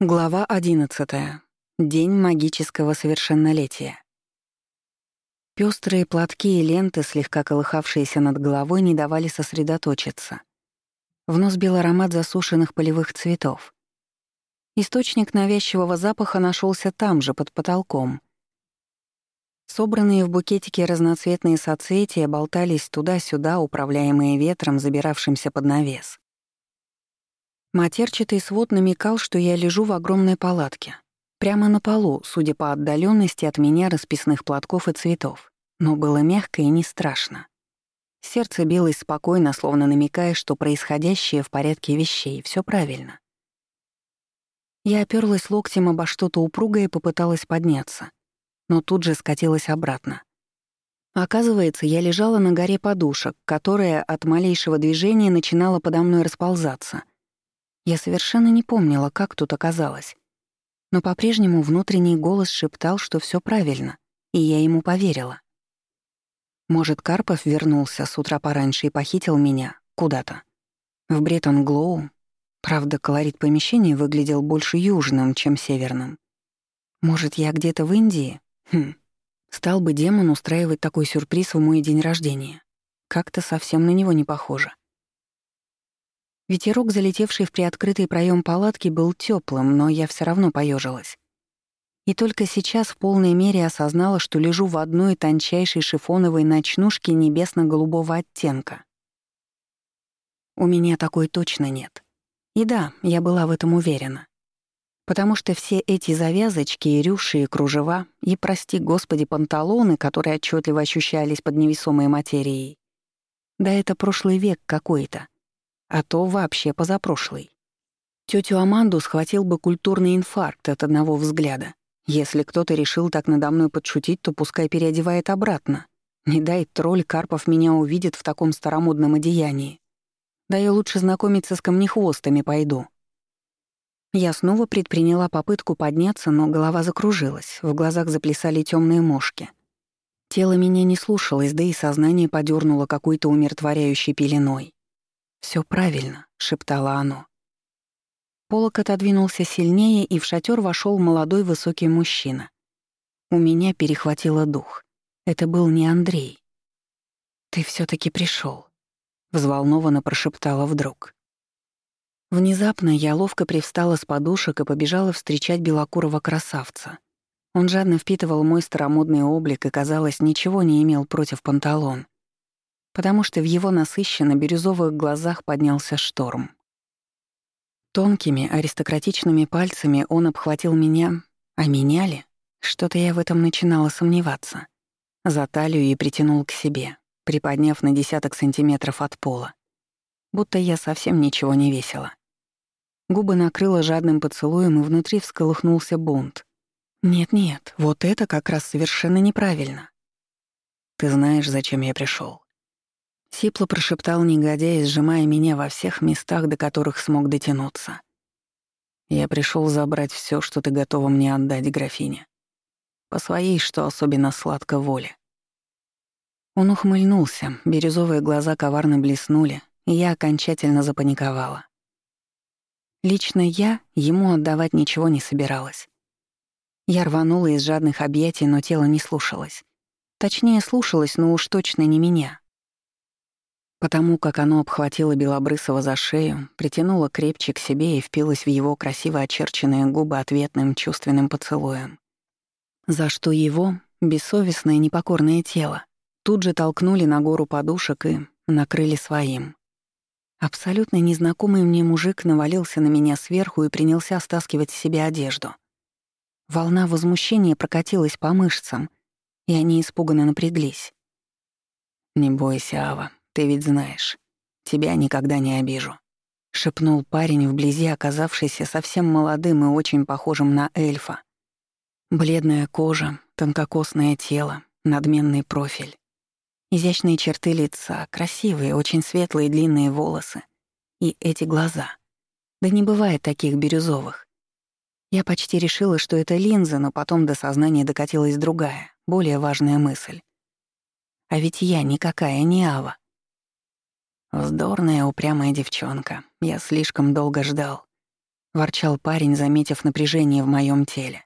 Глава 11. День магического совершеннолетия. Пёстрые платки и ленты, слегка колыхавшиеся над головой, не давали сосредоточиться. В нос бил аромат засушенных полевых цветов. Источник навязчивого запаха нашелся там же, под потолком. Собранные в букетике разноцветные соцветия болтались туда-сюда, управляемые ветром, забиравшимся под навес. Матерчатый свод намекал, что я лежу в огромной палатке. Прямо на полу, судя по отдаленности от меня расписных платков и цветов. Но было мягко и не страшно. Сердце билось спокойно, словно намекая, что происходящее в порядке вещей, все правильно. Я оперлась локтем обо что-то упругое и попыталась подняться, но тут же скатилась обратно. Оказывается, я лежала на горе подушек, которая от малейшего движения начинала подо мной расползаться — я совершенно не помнила, как тут оказалось. Но по-прежнему внутренний голос шептал, что все правильно, и я ему поверила. Может, Карпов вернулся с утра пораньше и похитил меня куда-то. В Бреттон-Глоу. Правда, колорит помещения выглядел больше южным, чем северным. Может, я где-то в Индии? Хм. Стал бы демон устраивать такой сюрприз в мой день рождения. Как-то совсем на него не похоже. Ветерок, залетевший в приоткрытый проем палатки, был теплым, но я все равно поежилась. И только сейчас в полной мере осознала, что лежу в одной тончайшей шифоновой ночнушке небесно-голубого оттенка. У меня такой точно нет. И да, я была в этом уверена. Потому что все эти завязочки и рюши и кружева, и, прости господи, панталоны, которые отчетливо ощущались под невесомой материей, да это прошлый век какой-то — а то вообще позапрошлый. Тетю Аманду схватил бы культурный инфаркт от одного взгляда. Если кто-то решил так надо мной подшутить, то пускай переодевает обратно. Не дай тролль Карпов меня увидит в таком старомодном одеянии. Да я лучше знакомиться с камнехвостами пойду. Я снова предприняла попытку подняться, но голова закружилась, в глазах заплясали темные мошки. Тело меня не слушалось, да и сознание подернуло какой-то умиротворяющей пеленой. Все правильно», — шептало оно. Полок отодвинулся сильнее, и в шатер вошел молодой высокий мужчина. У меня перехватило дух. Это был не Андрей. «Ты все таки пришел, взволнованно прошептала вдруг. Внезапно я ловко привстала с подушек и побежала встречать белокурого красавца. Он жадно впитывал мой старомодный облик и, казалось, ничего не имел против панталон потому что в его насыщенно-бирюзовых глазах поднялся шторм. Тонкими, аристократичными пальцами он обхватил меня, а меня ли? Что-то я в этом начинала сомневаться. За талию и притянул к себе, приподняв на десяток сантиметров от пола. Будто я совсем ничего не весила. Губы накрыла жадным поцелуем, и внутри всколыхнулся бунт. Нет-нет, вот это как раз совершенно неправильно. Ты знаешь, зачем я пришел? Сипло прошептал негодяй, сжимая меня во всех местах, до которых смог дотянуться. «Я пришел забрать все, что ты готова мне отдать, графиня. По своей, что особенно сладко воле». Он ухмыльнулся, бирюзовые глаза коварно блеснули, и я окончательно запаниковала. Лично я ему отдавать ничего не собиралась. Я рванула из жадных объятий, но тело не слушалось. Точнее, слушалось, но уж точно не меня. Потому как оно обхватило Белобрысова за шею, притянуло крепче к себе и впилось в его красиво очерченные губы ответным чувственным поцелуем. За что его, бессовестное непокорное тело, тут же толкнули на гору подушек и накрыли своим. Абсолютно незнакомый мне мужик навалился на меня сверху и принялся стаскивать с себя одежду. Волна возмущения прокатилась по мышцам, и они испуганно напряглись. «Не бойся, Ава, ты ведь знаешь, тебя никогда не обижу», — шепнул парень, вблизи оказавшийся совсем молодым и очень похожим на эльфа. Бледная кожа, тонкокосное тело, надменный профиль. Изящные черты лица, красивые, очень светлые длинные волосы. И эти глаза. Да не бывает таких бирюзовых. Я почти решила, что это линза, но потом до сознания докатилась другая, более важная мысль. А ведь я никакая не Ава. Вздорная, упрямая девчонка. Я слишком долго ждал. ворчал парень, заметив напряжение в моем теле.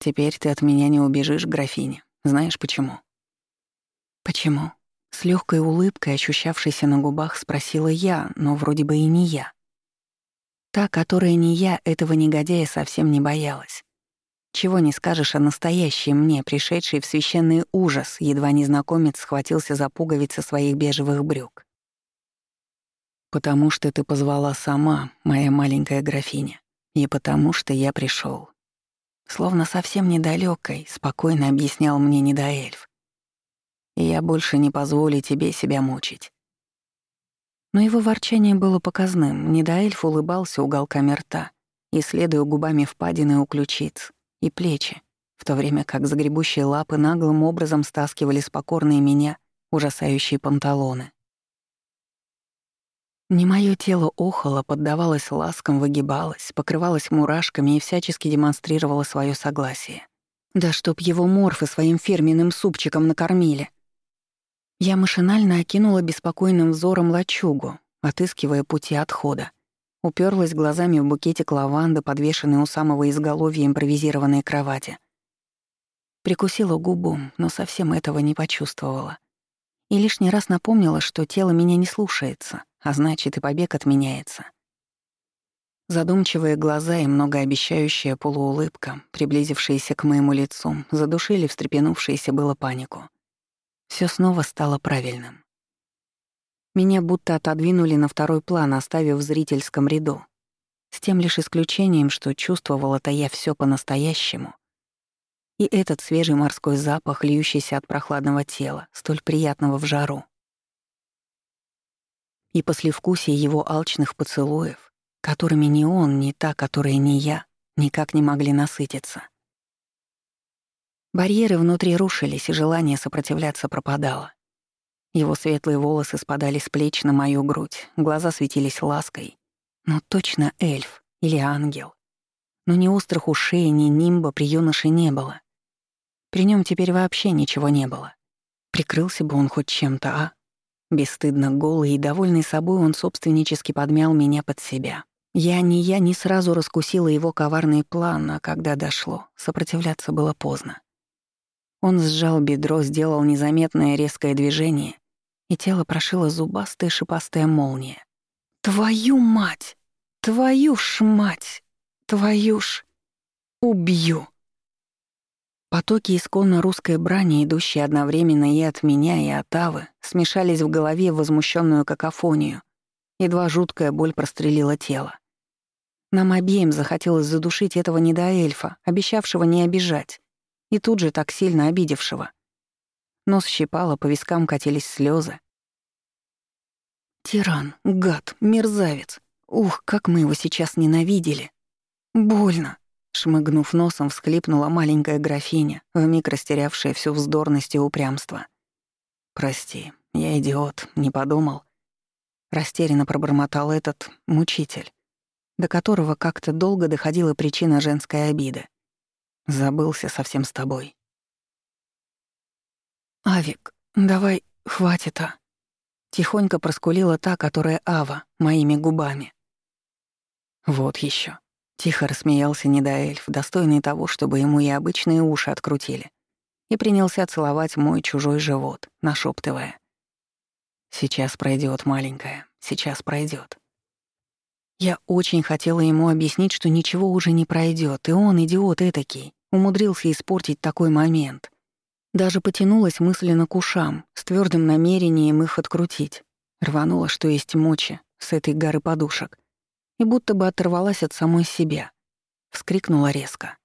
«Теперь ты от меня не убежишь, графиня. Знаешь почему?» «Почему?» С легкой улыбкой, ощущавшейся на губах, спросила я, но вроде бы и не я. Та, которая не я, этого негодяя совсем не боялась. Чего не скажешь о настоящей мне, пришедшей в священный ужас, едва незнакомец схватился за пуговицы своих бежевых брюк. «Потому что ты позвала сама, моя маленькая графиня, и потому что я пришел. Словно совсем недалекой, спокойно объяснял мне недоэльф. «И я больше не позволю тебе себя мучить». Но его ворчание было показным, недоэльф улыбался уголками рта, исследуя губами впадины у ключиц, и плечи, в то время как загребущие лапы наглым образом стаскивали с покорной меня ужасающие панталоны. Не мое тело охало, поддавалось ласкам, выгибалось, покрывалось мурашками и всячески демонстрировало свое согласие. Да чтоб его морфы своим фирменным супчиком накормили. Я машинально окинула беспокойным взором лачугу, отыскивая пути отхода. Уперлась глазами в букетик лаванды, подвешенный у самого изголовья импровизированной кровати. Прикусила губу, но совсем этого не почувствовала. И лишний раз напомнила, что тело меня не слушается, а значит, и побег отменяется. Задумчивые глаза и многообещающая полуулыбка, приблизившиеся к моему лицу, задушили встрепенувшиеся было панику. Все снова стало правильным. Меня будто отодвинули на второй план, оставив в зрительском ряду. С тем лишь исключением, что чувствовала-то я все по-настоящему. И этот свежий морской запах, льющийся от прохладного тела, столь приятного в жару. И послевкусие его алчных поцелуев, которыми ни он, ни та, которая не я, никак не могли насытиться. Барьеры внутри рушились, и желание сопротивляться пропадало. Его светлые волосы спадали с плеч на мою грудь, глаза светились лаской. Но точно эльф или ангел. Но ни острых ушей, ни нимба при юноше не было. При нем теперь вообще ничего не было. Прикрылся бы он хоть чем-то, а? Бесстыдно голый и довольный собой он собственнически подмял меня под себя. Я не я не сразу раскусила его коварный план, а когда дошло, сопротивляться было поздно. Он сжал бедро, сделал незаметное резкое движение, и тело прошило зубастая шипастая молния. «Твою мать! Твою ж мать! Твою ж... Убью!» Потоки исконно русской брани, идущие одновременно и от меня, и от Авы, смешались в голове в возмущенную какофонию. Едва жуткая боль прострелила тело. Нам обеим захотелось задушить этого недоэльфа, обещавшего не обижать, и тут же так сильно обидевшего — Нос щипало, по вискам катились слезы. Тиран, гад, мерзавец. Ух, как мы его сейчас ненавидели. Больно. Шмыгнув носом, всхлипнула маленькая графиня, вмиг растерявшая всю вздорность и упрямство. «Прости, я идиот, не подумал». Растерянно пробормотал этот мучитель, до которого как-то долго доходила причина женской обиды. Забылся совсем с тобой. «Авик, давай, хватит, а!» Тихонько проскулила та, которая Ава, моими губами. «Вот еще. Тихо рассмеялся недоэльф, достойный того, чтобы ему и обычные уши открутили, и принялся целовать мой чужой живот, нашептывая. «Сейчас пройдет, маленькая, сейчас пройдет. Я очень хотела ему объяснить, что ничего уже не пройдет, и он, идиот этакий, умудрился испортить такой момент. Даже потянулась мысленно к ушам, с твердым намерением их открутить. Рванула, что есть мочи, с этой горы подушек. И будто бы оторвалась от самой себя. Вскрикнула резко.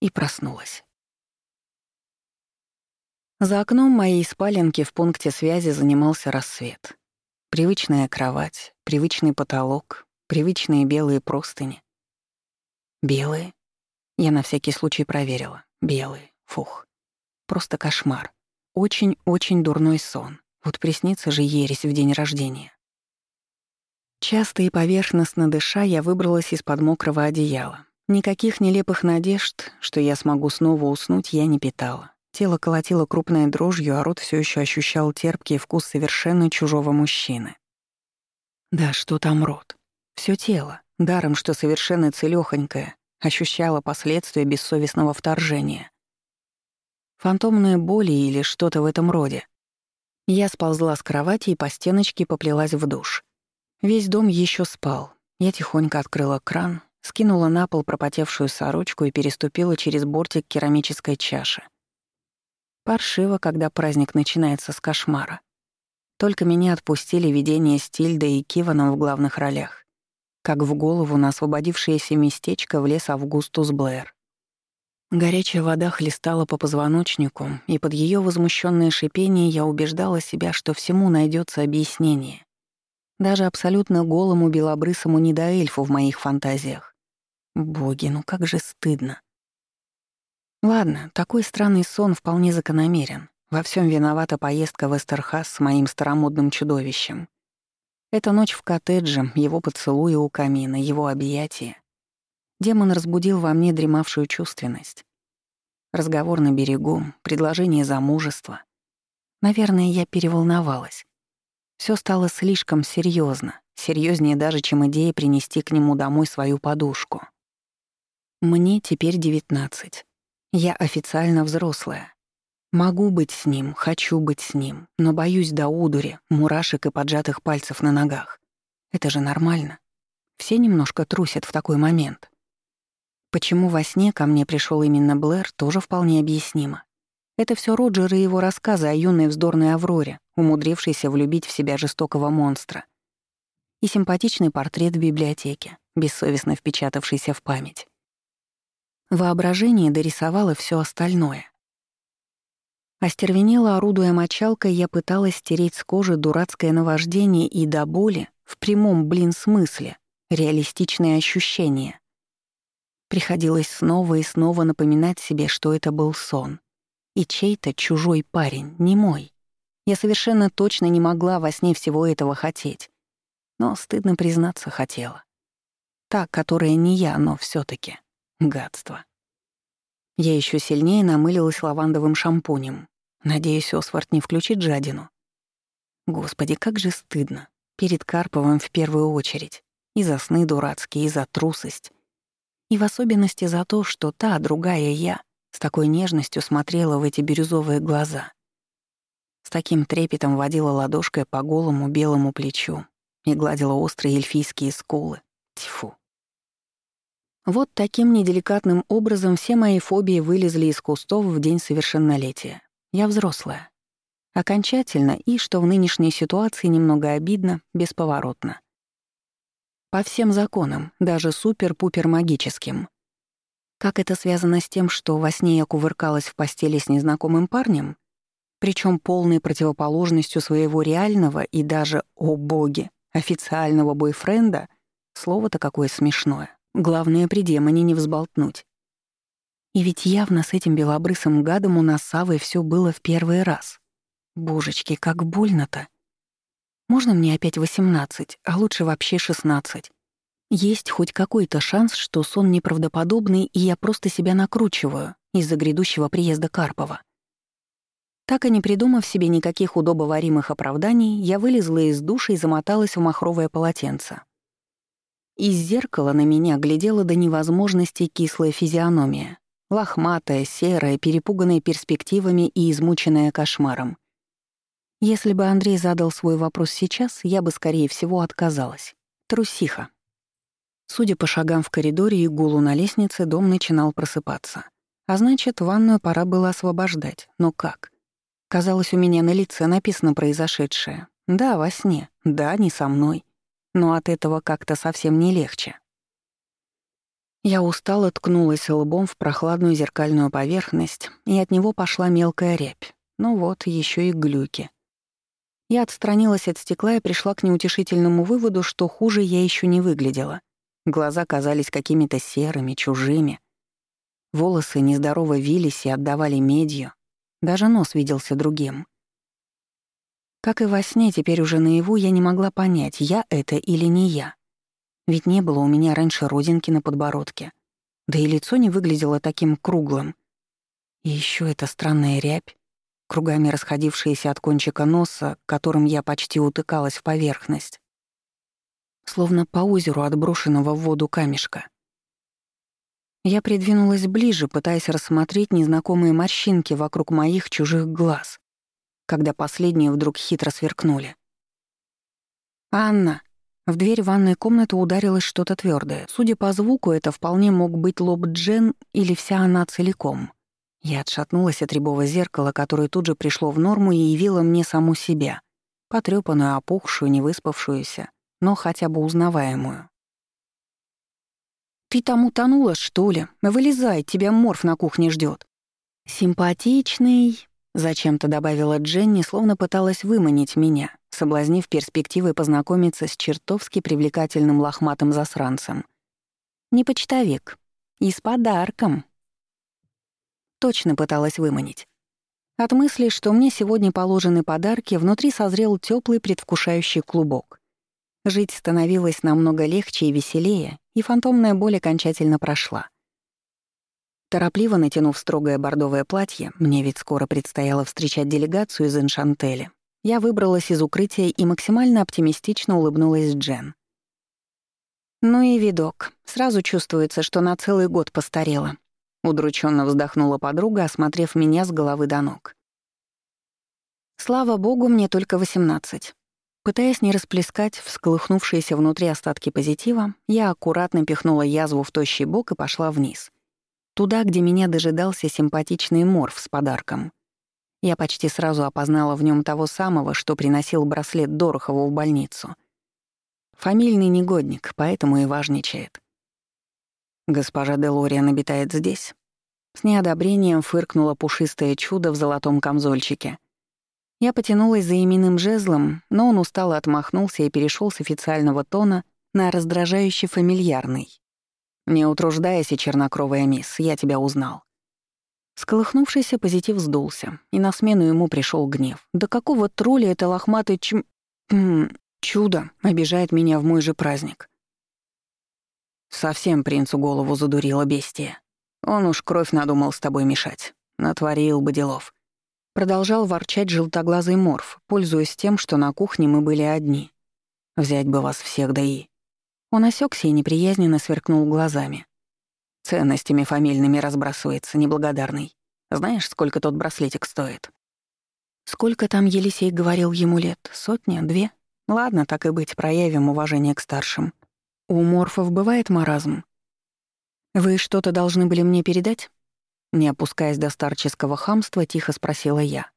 И проснулась. За окном моей спаленки в пункте связи занимался рассвет. Привычная кровать, привычный потолок, привычные белые простыни. Белые? Я на всякий случай проверила. Белые. Фух. Просто кошмар. Очень-очень дурной сон. Вот приснится же ересь в день рождения. Часто и поверхностно дыша, я выбралась из-под мокрого одеяла. Никаких нелепых надежд, что я смогу снова уснуть, я не питала. Тело колотило крупной дрожью, а рот все еще ощущал терпкий вкус совершенно чужого мужчины. Да что там рот? Все тело, даром что совершенно целёхонькая, ощущала последствия бессовестного вторжения. Фантомные боли или что-то в этом роде. Я сползла с кровати и по стеночке поплелась в душ. Весь дом еще спал. Я тихонько открыла кран, скинула на пол пропотевшую сорочку и переступила через бортик керамической чаши. Паршиво, когда праздник начинается с кошмара. Только меня отпустили видение Стильда и Киваном в главных ролях. Как в голову на освободившееся местечко влез Августус Блэр. Горячая вода хлестала по позвоночнику, и под ее возмущенное шипение я убеждала себя, что всему найдется объяснение. Даже абсолютно голому белобрысому недоэльфу в моих фантазиях. Боги, ну как же стыдно. Ладно, такой странный сон вполне закономерен. Во всем виновата поездка в Эстерхас с моим старомодным чудовищем. Эта ночь в коттедже, его поцелуи у камина, его объятия. Демон разбудил во мне дремавшую чувственность. Разговор на берегу, предложение замужества. Наверное, я переволновалась. Все стало слишком серьезно, серьезнее даже, чем идея принести к нему домой свою подушку. Мне теперь девятнадцать. Я официально взрослая. Могу быть с ним, хочу быть с ним, но боюсь до удури, мурашек и поджатых пальцев на ногах. Это же нормально. Все немножко трусят в такой момент. Почему во сне ко мне пришел именно Блэр, тоже вполне объяснимо. Это все Роджер и его рассказы о юной вздорной Авроре, умудрившейся влюбить в себя жестокого монстра. И симпатичный портрет в библиотеке, бессовестно впечатавшийся в память. Воображение дорисовало все остальное. Остервенело орудуя мочалкой, я пыталась стереть с кожи дурацкое наваждение и до боли, в прямом, блин, смысле, реалистичные ощущения. Приходилось снова и снова напоминать себе, что это был сон. И чей-то чужой парень, не мой. Я совершенно точно не могла во сне всего этого хотеть. Но, стыдно признаться, хотела. Та, которая не я, но все таки Гадство. Я еще сильнее намылилась лавандовым шампунем. Надеюсь, Освард не включит жадину. Господи, как же стыдно. Перед Карповым в первую очередь. И за сны дурацкие, и за трусость. И в особенности за то, что та, другая я, с такой нежностью смотрела в эти бирюзовые глаза. С таким трепетом водила ладошкой по голому белому плечу и гладила острые эльфийские скулы. Тьфу. Вот таким неделикатным образом все мои фобии вылезли из кустов в день совершеннолетия. Я взрослая. Окончательно и, что в нынешней ситуации немного обидно, бесповоротно. По всем законам, даже супер-пупер магическим. Как это связано с тем, что во сне я кувыркалась в постели с незнакомым парнем, причем полной противоположностью своего реального и даже, о боги, официального бойфренда, слово-то какое смешное. Главное, при демоне не взболтнуть. И ведь явно с этим белобрысым гадом у нас с Авой всё было в первый раз. Божечки, как больно-то. Можно мне опять восемнадцать, а лучше вообще шестнадцать? Есть хоть какой-то шанс, что сон неправдоподобный, и я просто себя накручиваю из-за грядущего приезда Карпова. Так и не придумав себе никаких удобоваримых оправданий, я вылезла из души и замоталась в махровое полотенце. Из зеркала на меня глядела до невозможности кислая физиономия. Лохматая, серая, перепуганная перспективами и измученная кошмаром. Если бы Андрей задал свой вопрос сейчас, я бы, скорее всего, отказалась. Трусиха. Судя по шагам в коридоре и гулу на лестнице, дом начинал просыпаться. А значит, ванную пора было освобождать. Но как? Казалось, у меня на лице написано произошедшее. Да, во сне. Да, не со мной. Но от этого как-то совсем не легче. Я устало ткнулась лбом в прохладную зеркальную поверхность, и от него пошла мелкая рябь. Ну вот, еще и глюки. Я отстранилась от стекла и пришла к неутешительному выводу, что хуже я еще не выглядела. Глаза казались какими-то серыми, чужими. Волосы нездорово вились и отдавали медью. Даже нос виделся другим. Как и во сне, теперь уже наяву я не могла понять, я это или не я. Ведь не было у меня раньше родинки на подбородке. Да и лицо не выглядело таким круглым. И еще эта странная рябь, кругами расходившаяся от кончика носа, которым я почти утыкалась в поверхность. Словно по озеру отброшенного в воду камешка. Я придвинулась ближе, пытаясь рассмотреть незнакомые морщинки вокруг моих чужих глаз, когда последние вдруг хитро сверкнули. «Анна!» В дверь ванной комнаты ударилось что-то твердое. Судя по звуку, это вполне мог быть лоб Джен или вся она целиком. Я отшатнулась от рябого зеркала, которое тут же пришло в норму и явило мне саму себя, потрёпанную, опухшую, невыспавшуюся, но хотя бы узнаваемую. «Ты там утонула, что ли? Вылезай, тебя морф на кухне ждет. «Симпатичный», — зачем-то добавила Дженни, словно пыталась выманить меня, соблазнив перспективой познакомиться с чертовски привлекательным лохматым засранцем. «Не почтовик. И с подарком». Точно пыталась выманить. От мысли, что мне сегодня положены подарки, внутри созрел теплый предвкушающий клубок. Жить становилось намного легче и веселее, и фантомная боль окончательно прошла. Торопливо натянув строгое бордовое платье, мне ведь скоро предстояло встречать делегацию из Эншантеля, я выбралась из укрытия и максимально оптимистично улыбнулась Джен. «Ну и видок. Сразу чувствуется, что на целый год постарела», — удрученно вздохнула подруга, осмотрев меня с головы до ног. «Слава богу, мне только восемнадцать. Пытаясь не расплескать всколыхнувшиеся внутри остатки позитива, я аккуратно пихнула язву в тощий бок и пошла вниз. Туда, где меня дожидался симпатичный морф с подарком. Я почти сразу опознала в нем того самого, что приносил браслет Дорохову в больницу. Фамильный негодник, поэтому и важничает. Госпожа Делориан обитает здесь. С неодобрением фыркнуло пушистое чудо в золотом камзольчике — я потянулась за именным жезлом, но он устало отмахнулся и перешел с официального тона на раздражающий фамильярный. «Не утруждайся, чернокровая мисс, я тебя узнал». Сколыхнувшийся позитив сдулся, и на смену ему пришел гнев. «Да какого тролля это лохматый чм... Хм, чудо обижает меня в мой же праздник?» Совсем принцу голову задурила бестия. Он уж кровь надумал с тобой мешать. Натворил бы делов. Продолжал ворчать желтоглазый морф, пользуясь тем, что на кухне мы были одни. «Взять бы вас всех, да и...» Он осекся и неприязненно сверкнул глазами. «Ценностями фамильными разбрасывается, неблагодарный. Знаешь, сколько тот браслетик стоит?» «Сколько там Елисей говорил ему лет? Сотня? Две? Ладно, так и быть, проявим уважение к старшим. У морфов бывает маразм. Вы что-то должны были мне передать?» Не опускаясь до старческого хамства, тихо спросила я.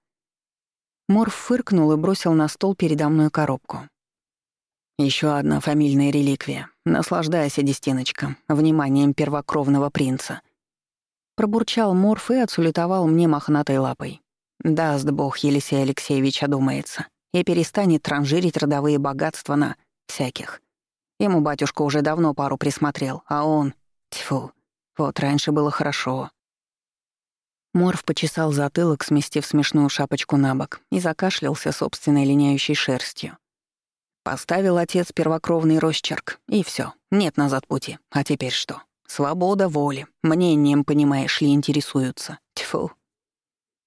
Морф фыркнул и бросил на стол передо мной коробку. Еще одна фамильная реликвия. Наслаждайся, Дестиночка, вниманием первокровного принца. Пробурчал Морф и отсалютовал мне мохнатой лапой. Даст бог, Елисей Алексеевич одумается и перестанет транжирить родовые богатства на всяких. Ему батюшка уже давно пару присмотрел, а он... Тьфу, вот раньше было хорошо. Морф почесал затылок, сместив смешную шапочку на бок, и закашлялся собственной линяющей шерстью. Поставил отец первокровный росчерк, и все, нет назад пути. А теперь что? Свобода воли. Мнением, понимаешь ли, интересуются. Тьфу.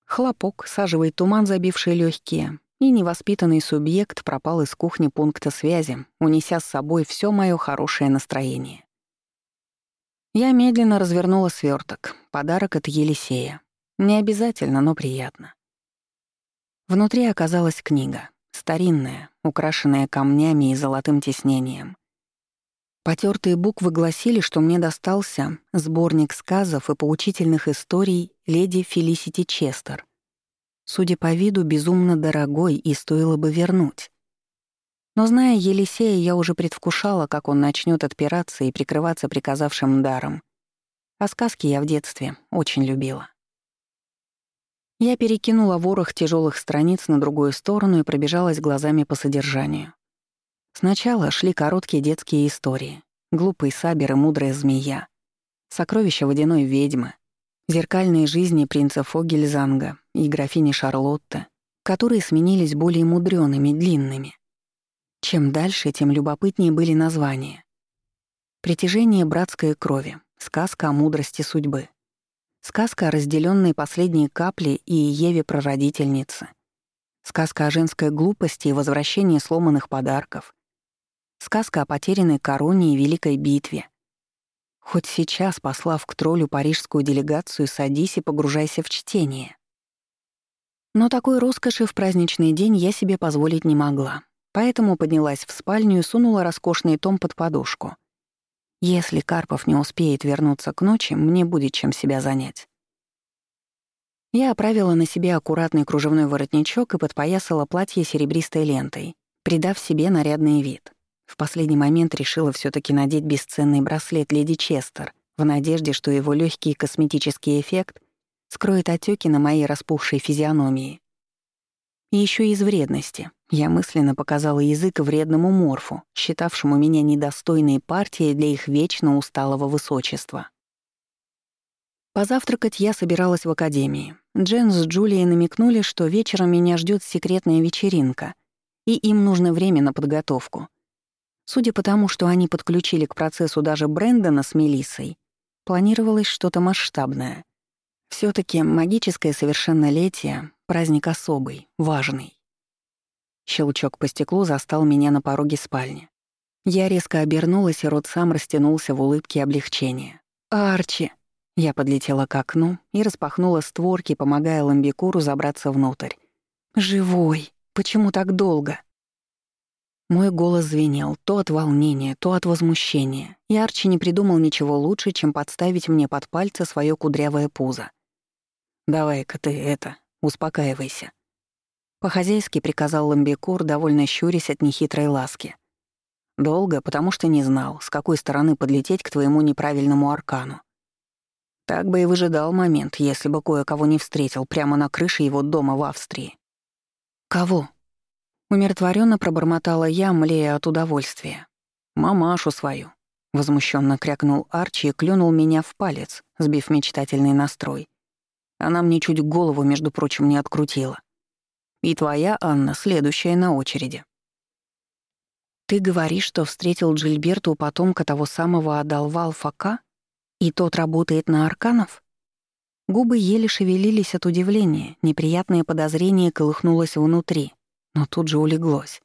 Хлопок, саживый туман, забивший легкие, и невоспитанный субъект пропал из кухни пункта связи, унеся с собой все мое хорошее настроение. Я медленно развернула сверток, подарок от Елисея, не обязательно, но приятно. Внутри оказалась книга, старинная, украшенная камнями и золотым тиснением. Потертые буквы гласили, что мне достался сборник сказов и поучительных историй леди Фелисити Честер. Судя по виду, безумно дорогой и стоило бы вернуть. Но зная Елисея, я уже предвкушала, как он начнет отпираться и прикрываться приказавшим даром. А сказки я в детстве очень любила. Я перекинула ворох тяжелых страниц на другую сторону и пробежалась глазами по содержанию. Сначала шли короткие детские истории. Глупый сабер и мудрая змея. Сокровища водяной ведьмы. Зеркальные жизни принца Фогельзанга и графини Шарлотты, которые сменились более мудрёными, длинными. Чем дальше, тем любопытнее были названия. «Притяжение братской крови», «Сказка о мудрости судьбы», Сказка о разделенной последней капле и Еве-прародительнице. Сказка о женской глупости и возвращении сломанных подарков. Сказка о потерянной короне и великой битве. Хоть сейчас, послав к троллю парижскую делегацию, садись и погружайся в чтение. Но такой роскоши в праздничный день я себе позволить не могла, поэтому поднялась в спальню и сунула роскошный том под подушку. Если Карпов не успеет вернуться к ночи, мне будет чем себя занять. Я оправила на себе аккуратный кружевной воротничок и подпоясала платье серебристой лентой, придав себе нарядный вид. В последний момент решила все таки надеть бесценный браслет леди Честер в надежде, что его легкий косметический эффект скроет отеки на моей распухшей физиономии. И еще из вредности. Я мысленно показала язык вредному морфу, считавшему меня недостойной партией для их вечно усталого высочества. Позавтракать я собиралась в академии. Джен с Джулией намекнули, что вечером меня ждет секретная вечеринка, и им нужно время на подготовку. Судя по тому, что они подключили к процессу даже Брэндона с Мелиссой, планировалось что-то масштабное. все таки магическое совершеннолетие — праздник особый, важный. Щелчок по стеклу застал меня на пороге спальни. Я резко обернулась, и рот сам растянулся в улыбке облегчения. «Арчи!» Я подлетела к окну и распахнула створки, помогая ламбикуру забраться внутрь. «Живой! Почему так долго?» Мой голос звенел то от волнения, то от возмущения, и Арчи не придумал ничего лучше, чем подставить мне под пальцы свое кудрявое пузо. «Давай-ка ты это, успокаивайся». По-хозяйски приказал Ламбекур, довольно щурясь от нехитрой ласки. «Долго, потому что не знал, с какой стороны подлететь к твоему неправильному аркану. Так бы и выжидал момент, если бы кое-кого не встретил прямо на крыше его дома в Австрии». «Кого?» Умиротворенно пробормотала я, млея от удовольствия. «Мамашу свою», — возмущенно крякнул Арчи и клюнул меня в палец, сбив мечтательный настрой. Она мне чуть голову, между прочим, не открутила. И твоя, Анна, следующая на очереди. Ты говоришь, что встретил Джильберта у потомка того самого Адалва Фака, и тот работает на арканов? Губы еле шевелились от удивления, неприятное подозрение колыхнулось внутри но тут же улеглось.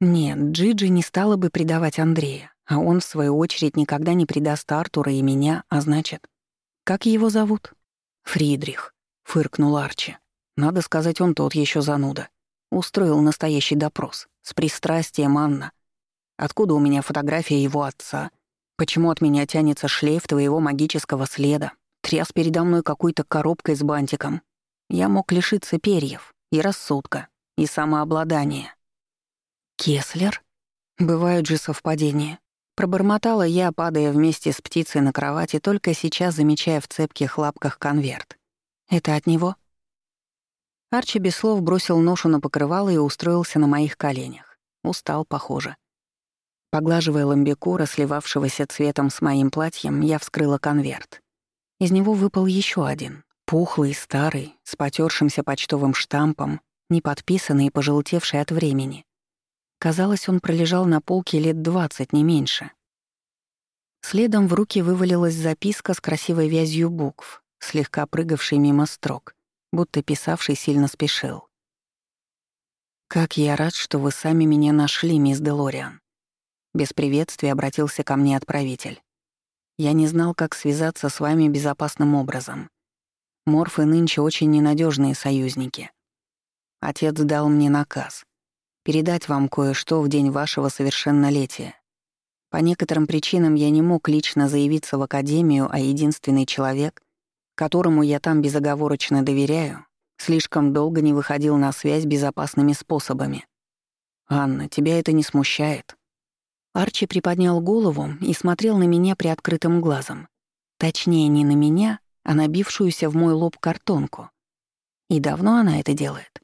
Нет, Джиджи не стала бы предавать Андрея, а он, в свою очередь, никогда не предаст Артура и меня, а значит... Как его зовут? Фридрих, фыркнул Арчи. Надо сказать, он тот еще зануда. Устроил настоящий допрос. С пристрастием Анна. Откуда у меня фотография его отца? Почему от меня тянется шлейф твоего магического следа? Тряс передо мной какой-то коробкой с бантиком. Я мог лишиться перьев и рассудка, и самообладание. «Кеслер? Бывают же совпадения». Пробормотала я, падая вместе с птицей на кровати, только сейчас замечая в цепких лапках конверт. «Это от него?» Арчи без слов бросил ношу на покрывало и устроился на моих коленях. Устал, похоже. Поглаживая ламбекура, сливавшегося цветом с моим платьем, я вскрыла конверт. Из него выпал еще один, пухлый, старый, с потёршимся почтовым штампом не подписанный и пожелтевший от времени. Казалось, он пролежал на полке лет двадцать, не меньше. Следом в руки вывалилась записка с красивой вязью букв, слегка прыгавшей мимо строк, будто писавший сильно спешил. «Как я рад, что вы сами меня нашли, мисс Делориан». Без приветствия обратился ко мне отправитель. «Я не знал, как связаться с вами безопасным образом. Морфы нынче очень ненадежные союзники. Отец дал мне наказ — передать вам кое-что в день вашего совершеннолетия. По некоторым причинам я не мог лично заявиться в академию, а единственный человек, которому я там безоговорочно доверяю, слишком долго не выходил на связь безопасными способами. «Анна, тебя это не смущает?» Арчи приподнял голову и смотрел на меня приоткрытым глазом. Точнее, не на меня, а на бившуюся в мой лоб картонку. И давно она это делает?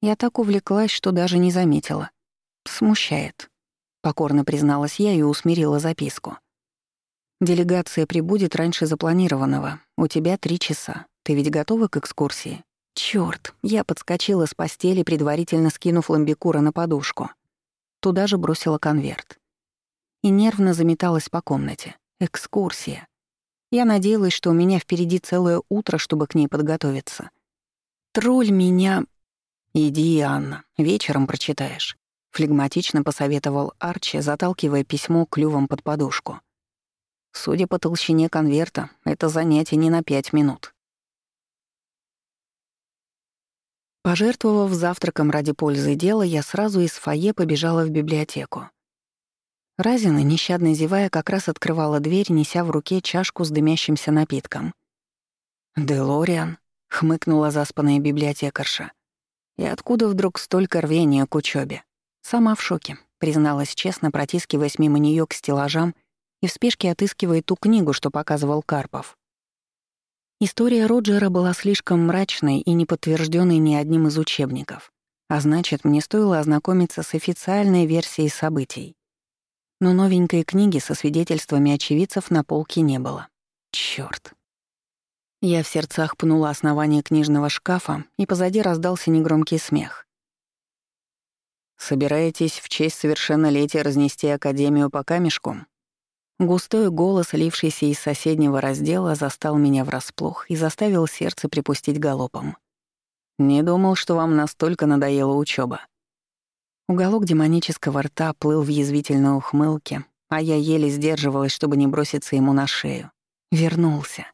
Я так увлеклась, что даже не заметила. «Смущает», — покорно призналась я и усмирила записку. «Делегация прибудет раньше запланированного. У тебя три часа. Ты ведь готова к экскурсии?» Чёрт, я подскочила с постели, предварительно скинув ламбикура на подушку. Туда же бросила конверт. И нервно заметалась по комнате. Экскурсия. Я надеялась, что у меня впереди целое утро, чтобы к ней подготовиться. Тролль меня... «Иди, Анна, вечером прочитаешь», — флегматично посоветовал Арчи, заталкивая письмо клювом под подушку. Судя по толщине конверта, это занятие не на пять минут. Пожертвовав завтраком ради пользы дела, я сразу из фойе побежала в библиотеку. Разина, нещадно зевая, как раз открывала дверь, неся в руке чашку с дымящимся напитком. «Делориан», — хмыкнула заспанная библиотекарша. «И откуда вдруг столько рвения к учебе? Сама в шоке», — призналась честно, протискиваясь мимо нее к стеллажам и в спешке отыскивая ту книгу, что показывал Карпов. История Роджера была слишком мрачной и не подтвержденной ни одним из учебников, а значит, мне стоило ознакомиться с официальной версией событий. Но новенькой книги со свидетельствами очевидцев на полке не было. Чёрт. Я в сердцах пнула основание книжного шкафа, и позади раздался негромкий смех. «Собираетесь в честь совершеннолетия разнести Академию по камешку?» Густой голос, лившийся из соседнего раздела, застал меня врасплох и заставил сердце припустить галопом. «Не думал, что вам настолько надоела учеба. Уголок демонического рта плыл в язвительной ухмылке, а я еле сдерживалась, чтобы не броситься ему на шею. Вернулся.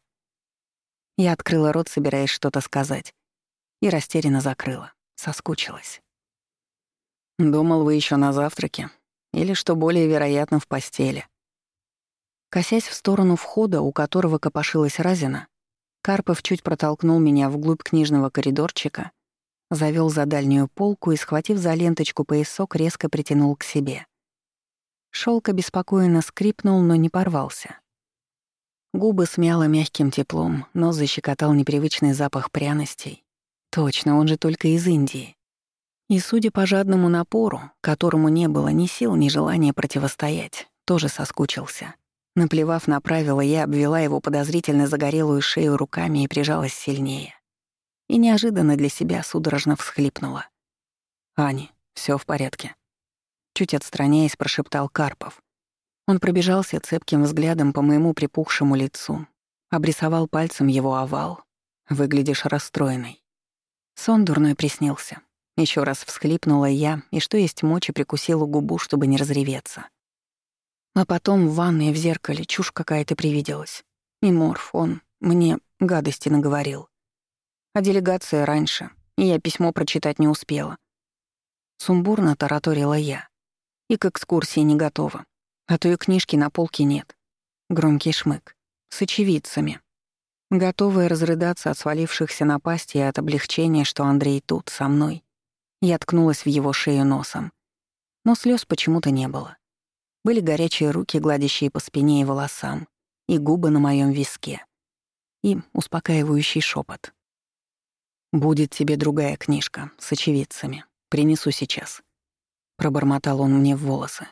Я открыла рот, собираясь что-то сказать, и растерянно закрыла. Соскучилась. «Думал, вы еще на завтраке. Или, что более вероятно, в постели», Косясь в сторону входа, у которого копошилась Разина, Карпов чуть протолкнул меня вглубь книжного коридорчика, завёл за дальнюю полку и, схватив за ленточку поясок, резко притянул к себе. Шёлк обеспокоенно скрипнул, но не порвался. Губы смяло мягким теплом, нос защекотал непривычный запах пряностей. Точно, он же только из Индии. И, судя по жадному напору, которому не было ни сил, ни желания противостоять, тоже соскучился. Наплевав на правила, я обвела его подозрительно загорелую шею руками и прижалась сильнее. И неожиданно для себя судорожно всхлипнула. «Ани, все в порядке». Чуть отстраняясь, прошептал Карпов. Он пробежался цепким взглядом по моему припухшему лицу, обрисовал пальцем его овал. «Выглядишь расстроенной». Сон дурной приснился. Еще раз всхлипнула я и, что есть мочи, прикусила губу, чтобы не разреветься. А потом в ванной в зеркале чушь какая-то привиделась. И Морф, он мне гадости наговорил. А делегация раньше, и я письмо прочитать не успела. Сумбурно тараторила я. И к экскурсии не готова. А то и книжки на полке нет. Громкий шмык. С очевидцами. Готовая разрыдаться от свалившихся напасти и от облегчения, что Андрей тут, со мной. Я ткнулась в его шею носом. Но слез почему-то не было. Были горячие руки, гладящие по спине и волосам, и губы на моем виске, и успокаивающий шепот. «Будет тебе другая книжка с очевидцами. Принесу сейчас». Пробормотал он мне в волосы.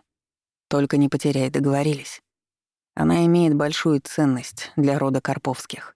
«Только не потеряй, договорились. Она имеет большую ценность для рода Карповских».